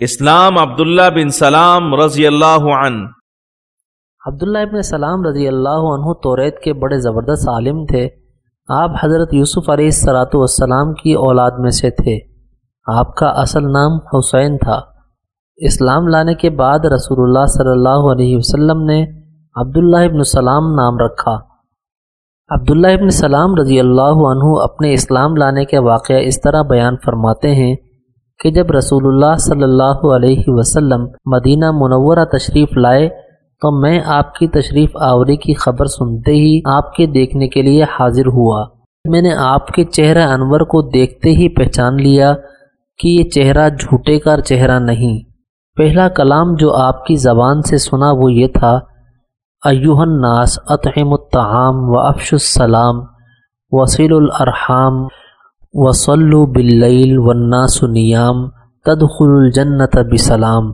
اسلام عبداللہ بن سلام رضی اللہ عنہ۔ عبداللہ ابن سلام رضی اللہ عنہ توریت کے بڑے زبردست عالم تھے۔ آپ حضرت یوسف علیہ السلاۃ والسلام کی اولاد میں سے تھے۔ آپ کا اصل نام حسین تھا۔ اسلام لانے کے بعد رسول اللہ صلی اللہ علیہ وسلم نے عبداللہ ابن سلام نام رکھا۔ عبداللہ ابن سلام رضی اللہ عنہ اپنے اسلام لانے کے واقعہ اس طرح بیان فرماتے ہیں کہ جب رسول اللہ صلی اللہ علیہ وسلم مدینہ منورہ تشریف لائے تو میں آپ کی تشریف آوری کی خبر سنتے ہی آپ کے دیکھنے کے لیے حاضر ہوا۔ میں نے آپ کے چہرہ انور کو دیکھتے ہی پہچان لیا کہ یہ چہرہ جھوٹے کا چہرہ نہیں۔ پہلا کلام جو آپ کی زبان سے سنا وہ یہ تھا ایوہ الناس اطعم الطعام و افش السلام وسیل الارحام وصلو باللیل والناس نیام تدخل الجنت بسلام۔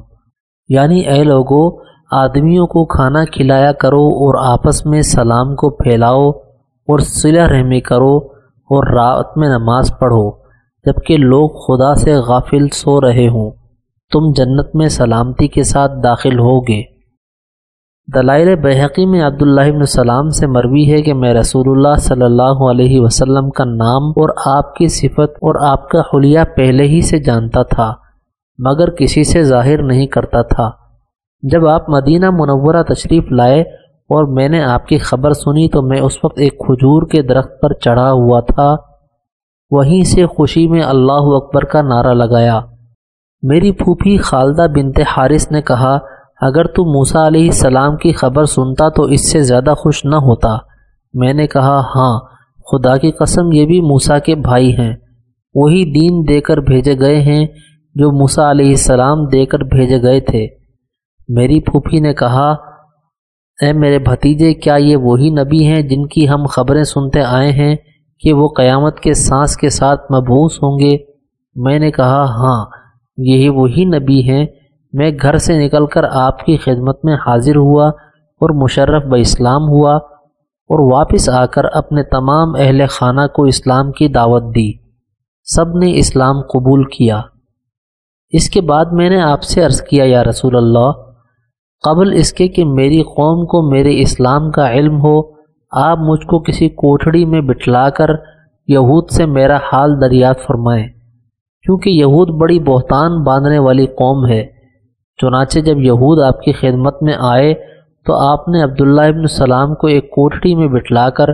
یعنی اے لوگو، آدمیوں کو کھانا کھلایا کرو اور آپس میں سلام کو پھیلاؤ اور صلح رحمی کرو اور رات میں نماز پڑھو، جبکہ لوگ خدا سے غافل سو رہے ہوں۔ تم جنت میں سلامتی کے ساتھ داخل ہوگے۔ دلائل بحقی میں عبداللہ ابن السلام سے مروی ہے کہ میں رسول اللہ صلی اللہ علیہ وسلم کا نام اور آپ کی صفت اور آپ کا حلیہ پہلے ہی سے جانتا تھا، مگر کسی سے ظاہر نہیں کرتا تھا۔ جب آپ مدینہ منورہ تشریف لائے اور میں نے آپ کی خبر سنی تو میں اس وقت ایک کھجور کے درخت پر چڑھا ہوا تھا۔ وہیں سے خوشی میں اللہ اکبر کا نعرہ لگایا۔ میری پھوپھی خالدہ بنت حارث نے کہا اگر تو موسا علیہ السلام کی خبر سنتا تو اس سے زیادہ خوش نہ ہوتا۔ میں نے کہا ہاں خدا کی قسم یہ بھی موسا کے بھائی ہیں۔ وہی دین دے کر بھیجے گئے ہیں جو موسا علیہ السلام دے کر بھیجے گئے تھے۔ میری پھوپھی نے کہا، اے میرے بھتیجے، کیا یہ وہی نبی ہیں جن کی ہم خبریں سنتے آئے ہیں کہ وہ قیامت کے سانس کے ساتھ مبوس ہوں گے؟ میں نے کہا ہاں یہی وہی نبی ہیں میں گھر سے نکل کر آپ کی خدمت میں حاضر ہوا اور مشرف ب اسلام ہوا اور واپس آ کر اپنے تمام اہل خانہ کو اسلام کی دعوت دی۔ سب نے اسلام قبول کیا۔ اس کے بعد میں نے آپ سے عرض کیا، یا رسول اللہ، قبل اس کے کہ میری قوم کو میرے اسلام کا علم ہو، آپ مجھ کو کسی کوٹھڑی میں بٹھلا کر یہود سے میرا حال دریافت فرمائیں۔ کیونکہ یہود بڑی بہتان باندھنے والی قوم ہے۔ چنانچہ جب یہود آپ کی خدمت میں آئے تو آپ نے عبداللہ ابن السلام کو ایک کوٹھڑی میں بٹھلا کر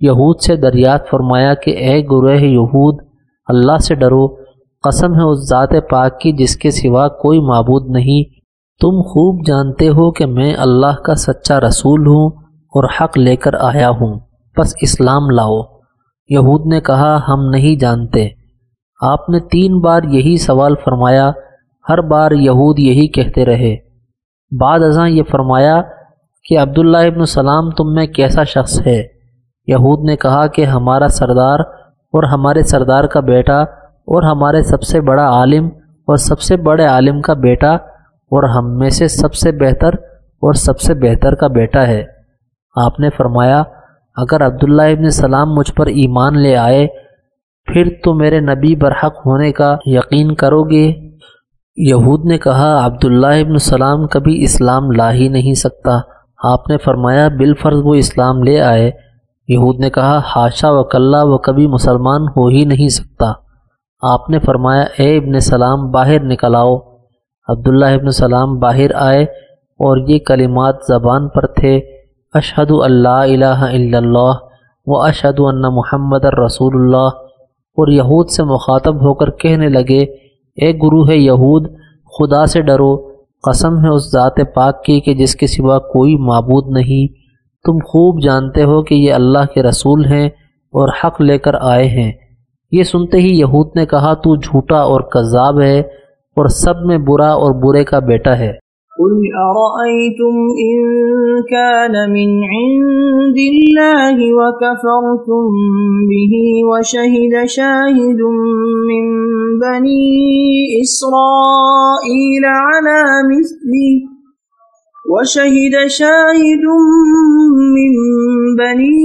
یہود سے دریافت فرمایا کہ اے گروہ یہود، اللہ سے ڈرو، قسم ہے اس ذات پاک کی جس کے سوا کوئی معبود نہیں۔ تم خوب جانتے ہو کہ میں اللہ کا سچا رسول ہوں اور حق لے کر آیا ہوں۔ بس اسلام لاؤ۔ یہود نے کہا، ہم نہیں جانتے۔ آپ نے تین بار یہی سوال فرمایا ہر بار یہود یہی کہتے رہے۔ بعد ازاں یہ فرمایا کہ عبداللہ ابن السلام تم میں کیسا شخص ہے؟ یہود نے کہا کہ ہمارا سردار اور ہمارے سردار کا بیٹا اور ہمارے سب سے بڑا عالم اور سب سے بڑے عالم کا بیٹا اور ہم میں سے سب سے بہتر اور سب سے بہتر کا بیٹا ہے۔ آپ نے فرمایا، اگر عبداللہ ابن سلام مجھ پر ایمان لے آئے، پھر تو میرے نبی برحق ہونے کا یقین کرو گے۔ یہود نے کہا، عبداللہ ابن السلام کبھی اسلام لا ہی نہیں سکتا۔ آپ نے فرمایا، بالفرض وہ اسلام لے آئے۔ یہود نے کہا ہاشا و کلّہ وہ کبھی مسلمان ہو ہی نہیں سکتا۔ آپ نے فرمایا، اے ابن سلام، باہر نکل آؤ۔ عبداللہ ابن سلام باہر آئے اور یہ کلمات زبان پر تھے۔ اشہد اللہ الہ الا اللہ و اشہد ان محمد الرسول اللہ۔ اور یہود سے مخاطب ہو کر کہنے لگے ایک گروہ یہود، خدا سے ڈرو، قسم ہے اس ذات پاک کی کہ جس کے سوا کوئی معبود نہیں۔ تم خوب جانتے ہو کہ یہ اللہ کے رسول ہیں اور حق لے کر آئے ہیں۔ یہ سنتے ہی یہود نے کہا، تو جھوٹا اور کذاب ہے اور سب میں برا اور برے کا بیٹا ہے۔ قل أرأيتم إن كان من عند الله وكفرتم به وشهد شاهد من بني إسرائيل على مثله وشهد شاهد من بني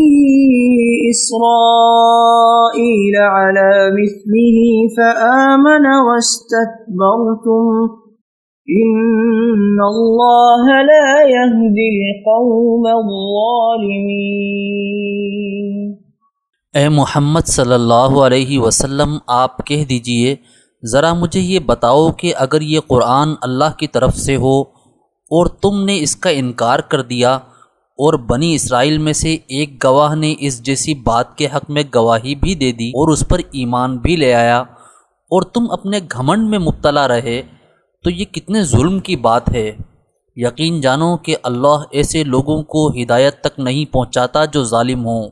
إسرائيل على مثله فآمن واستكبرتم إن الله لا يهدي القوم الظالمين اے محمد صلی اللہ علیہ وسلم، آپ کہہ دیجیے، ذرا مجھے یہ بتاؤ کہ اگر یہ قرآن اللہ کی طرف سے ہو اور تم نے اس کا انکار کر دیا اور بنی اسرائیل میں سے ایک گواہ نے اس جیسی بات کے حق میں گواہی بھی دے دی اور اس پر ایمان بھی لے آیا اور تم اپنے گھمنڈ میں مبتلا رہے تو یہ کتنے ظلم کی بات ہے؟ یقین جانو کہ اللہ ایسے لوگوں کو ہدایت تک نہیں پہنچاتا جو ظالم ہوں۔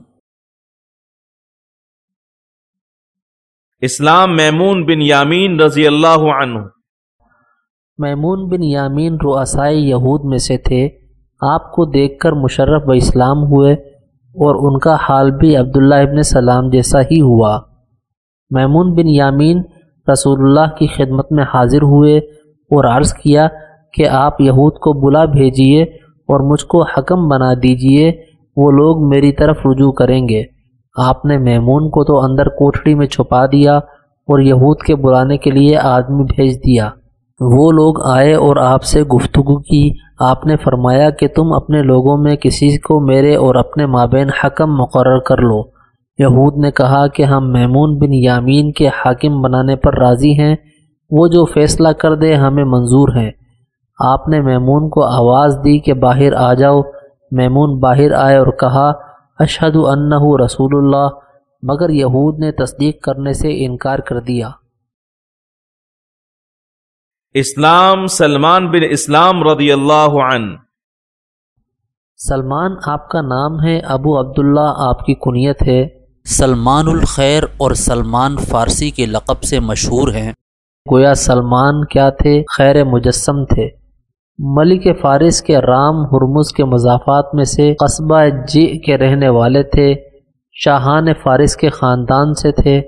اسلام میمون بن یامین رضی اللہ عنہ۔ میمون بن یامین رؤسائے یہود میں سے تھے۔ آپ کو دیکھ کر مشرف و اسلام ہوئے اور ان کا حال بھی عبداللہ ابن سلام جیسا ہی ہوا۔ میمون بن یامین رسول اللہ کی خدمت میں حاضر ہوئے۔ اور عرض کیا کہ آپ یہود کو بلا بھیجیے اور مجھ کو حکم بنا دیجیے، وہ لوگ میری طرف رجوع کریں گے۔ آپ نے میمون کو تو اندر کوٹڑی میں چھپا دیا اور یہود کے بلانے کے لیے آدمی بھیج دیا۔ وہ لوگ آئے اور آپ سے گفتگو کی۔ آپ نے فرمایا کہ تم اپنے لوگوں میں کسی کو میرے اور اپنے مابین حکم مقرر کر لو۔ یہود نے کہا کہ ہم میمون بن یامین کے حاکم بنانے پر راضی ہیں۔ وہ جو فیصلہ کر دے ہمیں منظور ہیں۔ آپ نے میمون کو آواز دی کہ باہر آ جاؤ۔ میمون باہر آئے اور کہا اشہد انہ رسول اللہ مگر یہود نے تصدیق کرنے سے انکار کر دیا۔ اسلام سلمان بن اسلام رضی اللہ عنہ۔ سلمان آپ کا نام ہے ابو عبداللہ آپ کی کنیت ہے۔ سلمان الخیر اور سلمان فارسی کے لقب سے مشہور ہیں۔ گویا سلمان کیا تھے؟ خیر مجسم تھے۔ ملک فارس کے رام ہرمز کے مضافات میں سے قصبہ جی کے رہنے والے تھے شاہان فارس کے خاندان سے تھے۔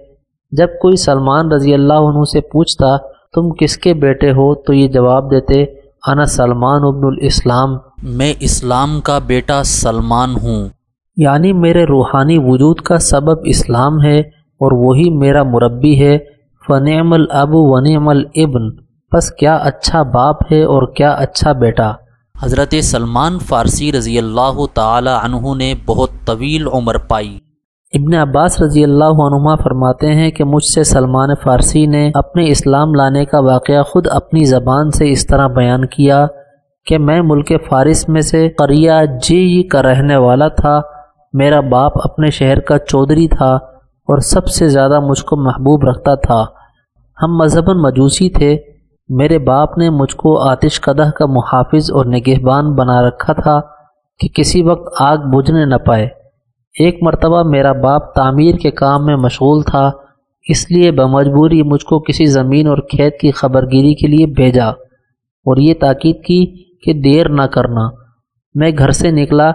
جب کوئی سلمان رضی اللہ عنہ سے پوچھتا تم کس کے بیٹے ہو؟ تو یہ جواب دیتے انا سلمان ابن الاسلام۔ میں اسلام کا بیٹا سلمان ہوں۔ یعنی میرے روحانی وجود کا سبب اسلام ہے اور وہی میرا مربی ہے۔ فنعم الاب ونعم الابن۔ بس کیا اچھا باپ ہے اور کیا اچھا بیٹا۔ حضرت سلمان فارسی رضی اللہ تعالی عنہ نے بہت طویل عمر پائی۔ ابن عباس رضی اللہ عنہ فرماتے ہیں کہ مجھ سے سلمان فارسی نے اپنے اسلام لانے کا واقعہ خود اپنی زبان سے اس طرح بیان کیا کہ میں ملک فارس میں سے قریہ جی کا رہنے والا تھا، میرا باپ اپنے شہر کا چودھری تھا۔ اور سب سے زیادہ مجھ کو محبوب رکھتا تھا۔ ہم مذہباً مجوسی تھے۔ میرے باپ نے مجھ کو آتش قدح کا محافظ اور نگہبان بنا رکھا تھا کہ کسی وقت آگ بجھنے نہ پائے۔ ایک مرتبہ میرا باپ تعمیر کے کام میں مشغول تھا، اس لیے بمجبوری مجھ کو کسی زمین اور کھیت کی خبر گیری کے لیے بھیجا اور یہ تاکید کی کہ دیر نہ کرنا۔ میں گھر سے نکلا،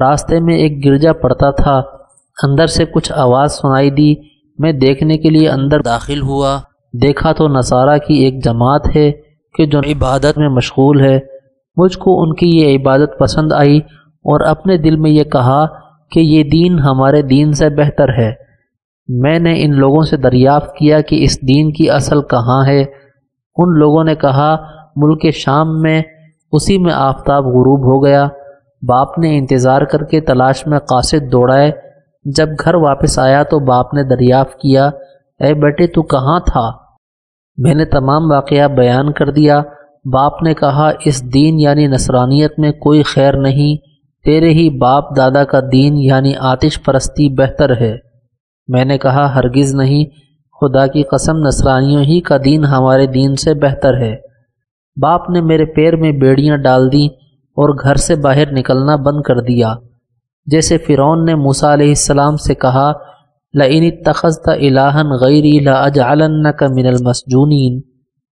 راستے میں ایک گرجا پڑتا تھا۔ اندر سے کچھ آواز سنائی دی۔ میں دیکھنے کے لیے اندر داخل ہوا۔ دیکھا تو نصارہ کی ایک جماعت ہے کہ جو عبادت میں مشغول ہے۔ مجھ کو ان کی یہ عبادت پسند آئی اور اپنے دل میں یہ کہا کہ یہ دین ہمارے دین سے بہتر ہے۔ میں نے ان لوگوں سے دریافت کیا کہ اس دین کی اصل کہاں ہے۔ ان لوگوں نے کہا، ملک شام میں اسی میں آفتاب غروب ہو گیا۔ باپ نے انتظار کر کے تلاش میں قاصد دوڑائے۔ جب گھر واپس آیا تو باپ نے دریافت کیا، اے بیٹے، تو کہاں تھا؟ میں نے تمام واقعہ بیان کر دیا۔ باپ نے کہا، اس دین یعنی نصرانیت میں کوئی خیر نہیں، تیرے ہی باپ دادا کا دین یعنی آتش پرستی بہتر ہے۔ میں نے کہا، ہرگز نہیں، خدا کی قسم نصرانیوں ہی کا دین ہمارے دین سے بہتر ہے۔ باپ نے میرے پیر میں بیڑیاں ڈال دیں اور گھر سے باہر نکلنا بند کر دیا۔ جیسے فرعون نے موسیٰ علیہ السلام سے کہا لَإِنِ اتَّخَذْتَ إِلَٰهًا غَيْرِي لَأَجْعَلَنَّكَ مِنَ الْمَسْجُونِينَ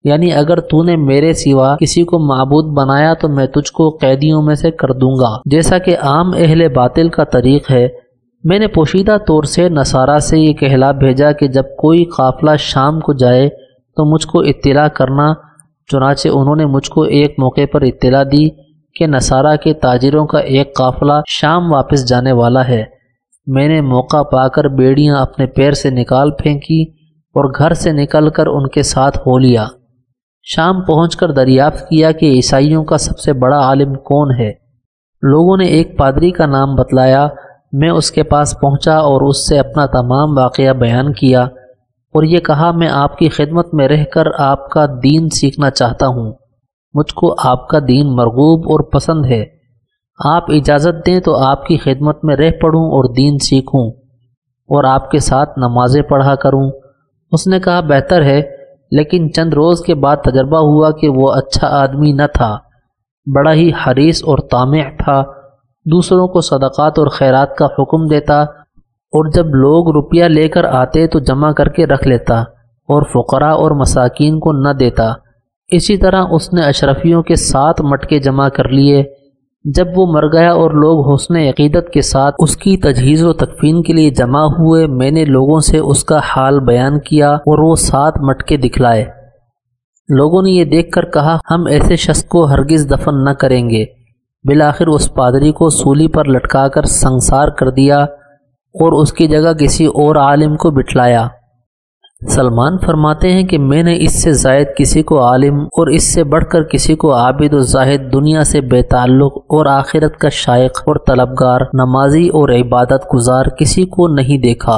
یعنی اگر تو نے میرے سوا کسی کو معبود بنایا تو میں تجھ کو قیدیوں میں سے کر دوں گا۔ جیسا کہ عام اہل باطل کا طریق ہے، میں نے پوشیدہ طور سے نصارہ سے یہ کہلا بھیجا کہ جب کوئی قافلہ شام کو جائے تو مجھ کو اطلاع کرنا، چنانچہ انہوں نے مجھ کو ایک موقع پر اطلاع دی کہ نصارہ کے تاجروں کا ایک قافلہ شام واپس جانے والا ہے۔ میں نے موقع پا کر بیڑیاں اپنے پیر سے نکال پھینکی اور گھر سے نکل کر ان کے ساتھ ہو لیا۔ شام پہنچ کر دریافت کیا کہ عیسائیوں کا سب سے بڑا عالم کون ہے۔ لوگوں نے ایک پادری کا نام بتلایا۔ میں اس کے پاس پہنچا اور اس سے اپنا تمام واقعہ بیان کیا اور یہ کہا، میں آپ کی خدمت میں رہ کر آپ کا دین سیکھنا چاہتا ہوں۔ مجھ کو آپ کا دین مرغوب اور پسند ہے۔ آپ اجازت دیں تو آپ کی خدمت میں رہ پڑھوں اور دین سیکھوں اور آپ کے ساتھ نمازیں پڑھا کروں۔ اس نے کہا، بہتر ہے، لیکن چند روز کے بعد تجربہ ہوا کہ وہ اچھا آدمی نہ تھا۔ بڑا ہی حریص اور تامع تھا۔ دوسروں کو صدقات اور خیرات کا حکم دیتا اور جب لوگ روپیہ لے کر آتے تو جمع کر کے رکھ لیتا اور فقراء اور مساکین کو نہ دیتا۔ اسی طرح اس نے اشرفیوں کے ساتھ مٹکے جمع کر لیے۔ جب وہ مر گیا اور لوگ حسن عقیدت کے ساتھ اس کی تجہیز و تکفین کے لیے جمع ہوئے، میں نے لوگوں سے اس کا حال بیان کیا اور وہ سات مٹکے دکھلائے۔ لوگوں نے یہ دیکھ کر کہا، ہم ایسے شخص کو ہرگز دفن نہ کریں گے۔ بالآخر اس پادری کو سولی پر لٹکا کر سنسار کر دیا اور اس کی جگہ کسی اور عالم کو بٹھلایا۔ سلمان فرماتے ہیں کہ میں نے اس سے زائد کسی کو عالم اور اس سے بڑھ کر کسی کو عابد و زاہد دنیا سے بے تعلق اور آخرت کا شائق اور طلبگار، نمازی اور عبادت گزار کسی کو نہیں دیکھا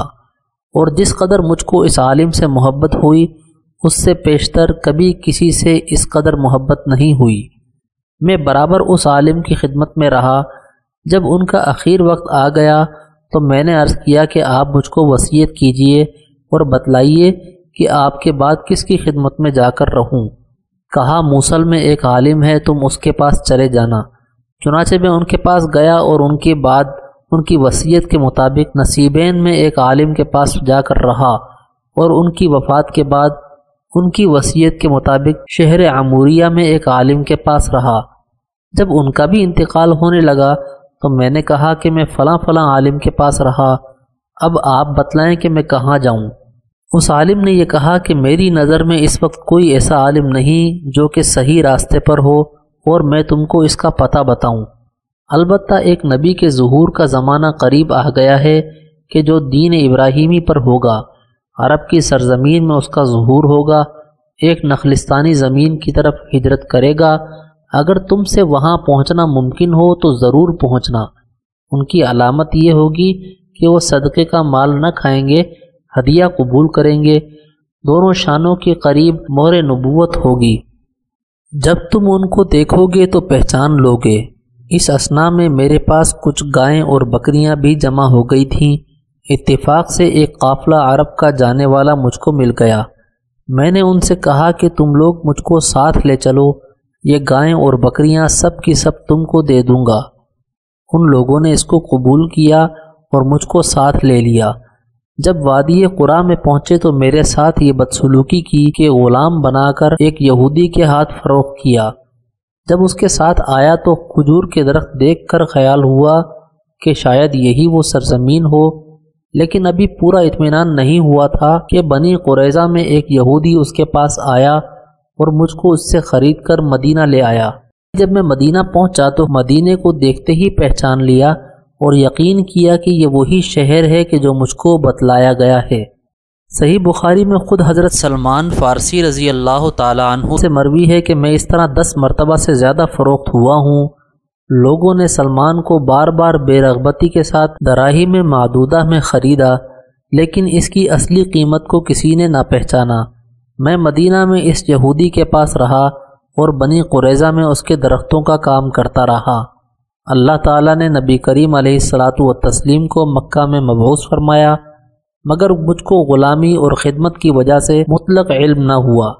اور جس قدر مجھ کو اس عالم سے محبت ہوئی، اس سے پیشتر کبھی کسی سے اس قدر محبت نہیں ہوئی۔ میں برابر اس عالم کی خدمت میں رہا۔ جب ان کا اخیر وقت آ گیا تو میں نے عرض کیا کہ آپ مجھ کو وصیت کیجیے۔ اور بتلائیے کہ آپ کے بعد کس کی خدمت میں جا کر رہوں؟ کہا، موصل میں ایک عالم ہے، تم اس کے پاس چلے جانا۔ چنانچہ میں ان کے پاس گیا اور ان کے بعد ان کی وصیت کے مطابق نصیبین میں ایک عالم کے پاس جا کر رہا اور ان کی وفات کے بعد ان کی وصیت کے مطابق شہر عموریہ میں ایک عالم کے پاس رہا۔ جب ان کا بھی انتقال ہونے لگا تو میں نے کہا کہ میں فلاں فلاں عالم کے پاس رہا۔ اب آپ بتلائیں کہ میں کہاں جاؤں۔ اس عالم نے یہ کہا کہ میری نظر میں اس وقت کوئی ایسا عالم نہیں جو کہ صحیح راستے پر ہو اور میں تم کو اس کا پتہ بتاؤں۔ البتہ ایک نبی کے ظہور کا زمانہ قریب آ گیا ہے کہ جو دین ابراہیمی پر ہوگا۔ عرب کی سرزمین میں اس کا ظہور ہوگا۔ ایک نخلستانی زمین کی طرف ہجرت کرے گا۔ اگر تم سے وہاں پہنچنا ممکن ہو تو ضرور پہنچنا۔ ان کی علامت یہ ہوگی کہ وہ صدقے کا مال نہ کھائیں گے ہدیہ قبول کریں گے، دونوں شانوں کے قریب مور نبوت ہوگی۔ جب تم ان کو دیکھو گے تو پہچان لو گے۔ اس اسنا میں میرے پاس کچھ گائیں اور بکریاں بھی جمع ہو گئی تھیں۔ اتفاق سے ایک قافلہ عرب کا جانے والا مجھ کو مل گیا۔ میں نے ان سے کہا کہ تم لوگ مجھ کو ساتھ لے چلو، یہ گائیں اور بکریاں سب کی سب تم کو دے دوں گا۔ ان لوگوں نے اس کو قبول کیا اور مجھ کو ساتھ لے لیا۔ جب وادی قرآن میں پہنچے تو میرے ساتھ یہ بدسلوکی کی کہ غلام بنا کر ایک یہودی کے ہاتھ فروخت کیا۔ جب اس کے ساتھ آیا تو کھجور کے درخت دیکھ کر خیال ہوا کہ شاید یہی وہ سرزمین ہو۔ لیکن ابھی پورا اطمینان نہیں ہوا تھا کہ بنی قریضہ میں ایک یہودی اس کے پاس آیا اور مجھ کو اس سے خرید کر مدینہ لے آیا۔ جب میں مدینہ پہنچا تو مدینہ کو دیکھتے ہی پہچان لیا اور یقین کیا کہ یہ وہی شہر ہے کہ جو مجھ کو بتلایا گیا ہے۔ صحیح بخاری میں خود حضرت سلمان فارسی رضی اللہ تعالیٰ عنہ سے مروی ہے کہ میں اس طرح دس مرتبہ سے زیادہ فروخت ہوا ہوں۔ لوگوں نے سلمان کو بار بار بے رغبتی کے ساتھ دراہی میں معدودہ میں خریدا، لیکن اس کی اصلی قیمت کو کسی نے نہ پہچانا۔ میں مدینہ میں اس یہودی کے پاس رہا اور بنی قریضہ میں اس کے درختوں کا کام کرتا رہا۔ اللہ تعالیٰ نے نبی کریم علیہ السلاۃ و تسلیم کو مکہ میں مبوس فرمایا، مگر مجھ کو غلامی اور خدمت کی وجہ سے مطلق علم نہ ہوا۔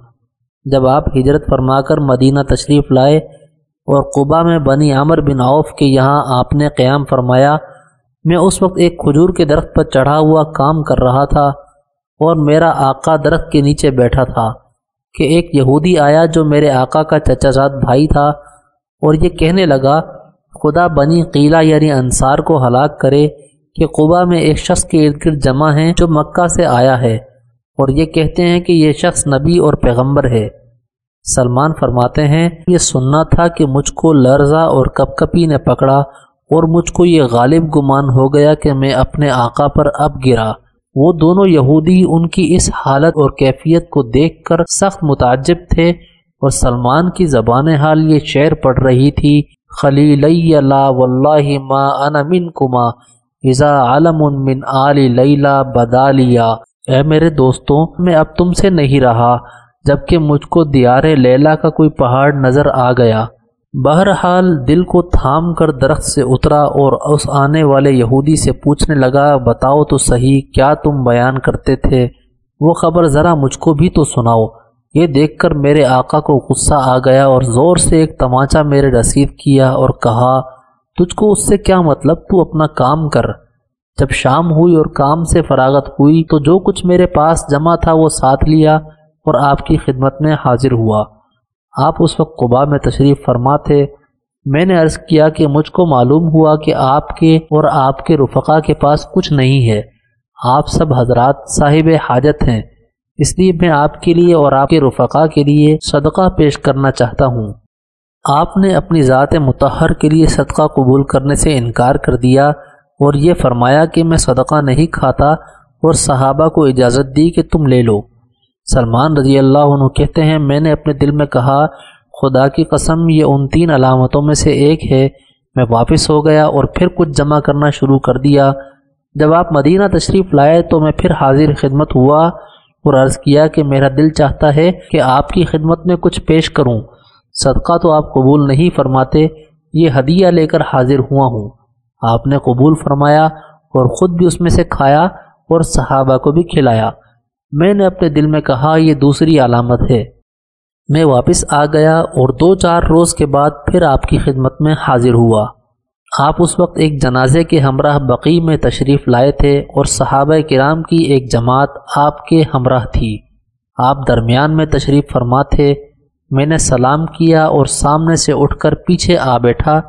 جب آپ ہجرت فرما کر مدینہ تشریف لائے اور قبا میں بنی عامر بن عوف کے یہاں آپ نے قیام فرمایا، میں اس وقت ایک کھجور کے درخت پر چڑھا ہوا کام کر رہا تھا اور میرا آقا درخت کے نیچے بیٹھا تھا کہ ایک یہودی آیا جو میرے آقا کا چچا زاد بھائی تھا اور یہ کہنے لگا خدا بنی قیلہ یعنی انصار کو ہلاک کرے کہ قبا میں ایک شخص کے ارد گرد جمع ہیں جو مکہ سے آیا ہے اور یہ کہتے ہیں کہ یہ شخص نبی اور پیغمبر ہے۔ سلمان فرماتے ہیں، یہ سننا تھا کہ مجھ کو لرزہ اور کپ کپی نے پکڑا اور مجھ کو یہ غالب گمان ہو گیا کہ میں اپنے آقا پر اب گرا۔ وہ دونوں یہودی ان کی اس حالت اور کیفیت کو دیکھ کر سخت متعجب تھے اور سلمان کی زبان حال یہ شعر پڑھ رہی تھی خلیلی لا واللہ ما انا منکما اذا علم من آل لیلا بدالیا۔ اے میرے دوستوں میں اب تم سے نہیں رہا، جبکہ مجھ کو دیار لیلا کا کوئی پہاڑ نظر آ گیا۔ بہرحال دل کو تھام کر درخت سے اترا اور اس آنے والے یہودی سے پوچھنے لگا، بتاؤ تو صحیح، کیا تم بیان کرتے تھے؟ وہ خبر ذرا مجھ کو بھی تو سناؤ۔ یہ دیکھ کر میرے آقا کو غصہ آ گیا اور زور سے ایک تماچا میرے رسید کیا اور کہا، تجھ کو اس سے کیا مطلب؟ تو اپنا کام کر۔ جب شام ہوئی اور کام سے فراغت ہوئی تو جو کچھ میرے پاس جمع تھا وہ ساتھ لیا اور آپ کی خدمت میں حاضر ہوا۔ آپ اس وقت قبا میں تشریف فرما تھے۔ میں نے عرض کیا کہ مجھ کو معلوم ہوا کہ آپ کے اور آپ کے رفقا کے پاس کچھ نہیں ہے۔ آپ سب حضرات صاحب حاجت ہیں۔ اس لیے میں آپ کے لیے اور آپ کے رفقا کے لیے صدقہ پیش کرنا چاہتا ہوں۔ آپ نے اپنی ذات متحر کے لیے صدقہ قبول کرنے سے انکار کر دیا اور یہ فرمایا کہ میں صدقہ نہیں کھاتا اور صحابہ کو اجازت دی کہ تم لے لو۔ سلمان رضی اللہ عنہ کہتے ہیں، میں نے اپنے دل میں کہا، خدا کی قسم، یہ ان تین علامتوں میں سے ایک ہے۔ میں واپس ہو گیا اور پھر کچھ جمع کرنا شروع کر دیا۔ جب آپ مدینہ تشریف لائے تو میں پھر حاضر خدمت ہوا۔ اور عرض کیا کہ میرا دل چاہتا ہے کہ آپ کی خدمت میں کچھ پیش کروں۔ صدقہ تو آپ قبول نہیں فرماتے، یہ ہدیہ لے کر حاضر ہوا ہوں۔ آپ نے قبول فرمایا اور خود بھی اس میں سے کھایا اور صحابہ کو بھی کھلایا۔ میں نے اپنے دل میں کہا، یہ دوسری علامت ہے۔ میں واپس آ گیا اور دو چار روز کے بعد پھر آپ کی خدمت میں حاضر ہوا۔ آپ اس وقت ایک جنازے کے ہمراہ بقی میں تشریف لائے تھے اور صحابہ کرام کی ایک جماعت آپ کے ہمراہ تھی۔ آپ درمیان میں تشریف فرما تھے۔ میں نے سلام کیا اور سامنے سے اٹھ کر پیچھے آ بیٹھا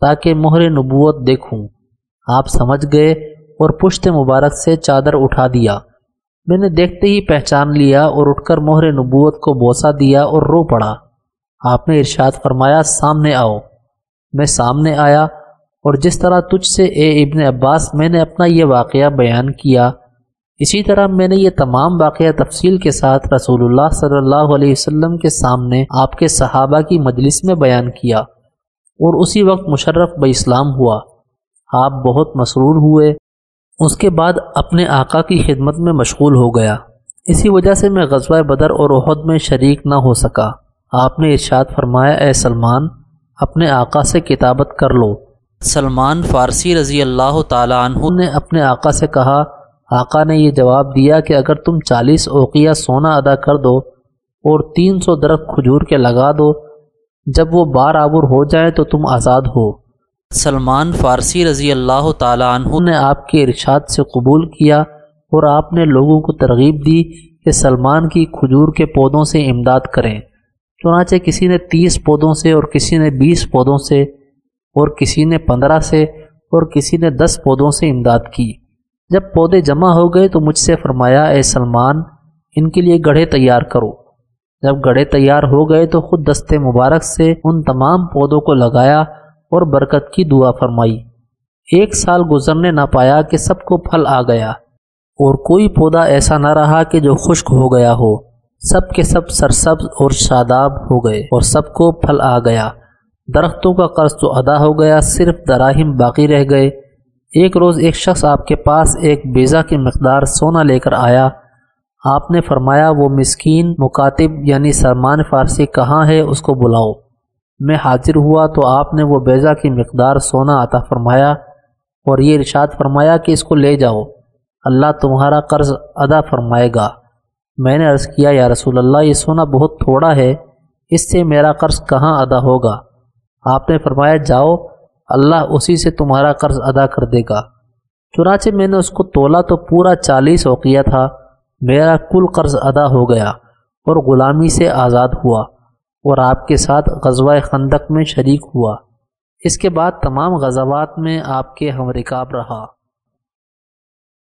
تاکہ مہر نبوت دیکھوں۔ آپ سمجھ گئے اور پشت مبارک سے چادر اٹھا دیا۔ میں نے دیکھتے ہی پہچان لیا اور اٹھ کر مہر نبوت کو بوسا دیا اور رو پڑا۔ آپ نے ارشاد فرمایا، سامنے آؤ۔ میں سامنے آیا اور جس طرح تجھ سے، اے ابن عباس، میں نے اپنا یہ واقعہ بیان کیا، اسی طرح میں نے یہ تمام واقعہ تفصیل کے ساتھ رسول اللہ صلی اللہ علیہ وسلم کے سامنے آپ کے صحابہ کی مجلس میں بیان کیا اور اسی وقت مشرف ب اسلام ہوا۔ آپ بہت مسرور ہوئے۔ اس کے بعد اپنے آقا کی خدمت میں مشغول ہو گیا۔ اسی وجہ سے میں غزوہ بدر اور عہد میں شریک نہ ہو سکا۔ آپ نے ارشاد فرمایا، اے سلمان، اپنے آقا سے کتابت کر لو۔ سلمان فارسی رضی اللہ تعالیٰ عنہ نے اپنے آقا سے کہا، آقا نے یہ جواب دیا کہ اگر تم چالیس اوقیہ سونا ادا کر دو اور تین سو درخت کھجور کے لگا دو، جب وہ بار آبر ہو جائیں تو تم آزاد ہو۔ سلمان فارسی رضی اللہ تعالیٰ عنہ نے آپ کے ارشاد سے قبول کیا اور آپ نے لوگوں کو ترغیب دی کہ سلمان کی کھجور کے پودوں سے امداد کریں۔ چنانچہ کسی نے تیس پودوں سے اور کسی نے بیس پودوں سے اور کسی نے پندرہ سے اور کسی نے دس پودوں سے امداد کی۔ جب پودے جمع ہو گئے تو مجھ سے فرمایا، اے سلمان، ان کے لیے گڑھے تیار کرو۔ جب گڑھے تیار ہو گئے تو خود دستے مبارک سے ان تمام پودوں کو لگایا اور برکت کی دعا فرمائی۔ ایک سال گزرنے نہ پایا کہ سب کو پھل آ گیا۔ اور کوئی پودا ایسا نہ رہا کہ جو خشک ہو گیا ہو۔ سب کے سب سرسبز اور شاداب ہو گئے اور سب کو پھل آ گیا۔ درختوں کا قرض تو ادا ہو گیا، صرف دراہم باقی رہ گئے۔ ایک روز ایک شخص آپ کے پاس ایک بیزا کی مقدار سونا لے کر آیا۔ آپ نے فرمایا، وہ مسکین، مکاتب یعنی سلمان فارسی کہاں ہے، اس کو بلاؤ۔ میں حاضر ہوا تو آپ نے وہ بیزا کی مقدار سونا عطا فرمایا اور یہ ارشاد فرمایا کہ اس کو لے جاؤ۔ اللہ تمہارا قرض ادا فرمائے گا۔ میں نے عرض کیا، یا رسول اللہ، یہ سونا بہت تھوڑا ہے، اس سے میرا قرض کہاں ادا ہوگا؟ آپ نے فرمایا، جاؤ، اللہ اسی سے تمہارا قرض ادا کر دے گا۔ چنانچہ میں نے اس کو تولا تو پورا چالیس اوقیہ تھا، میرا کل قرض ادا ہو گیا اور غلامی سے آزاد ہوا اور آپ کے ساتھ غزوہ خندق میں شریک ہوا۔ اس کے بعد تمام غزوات میں آپ کے ہم رکاب رہا۔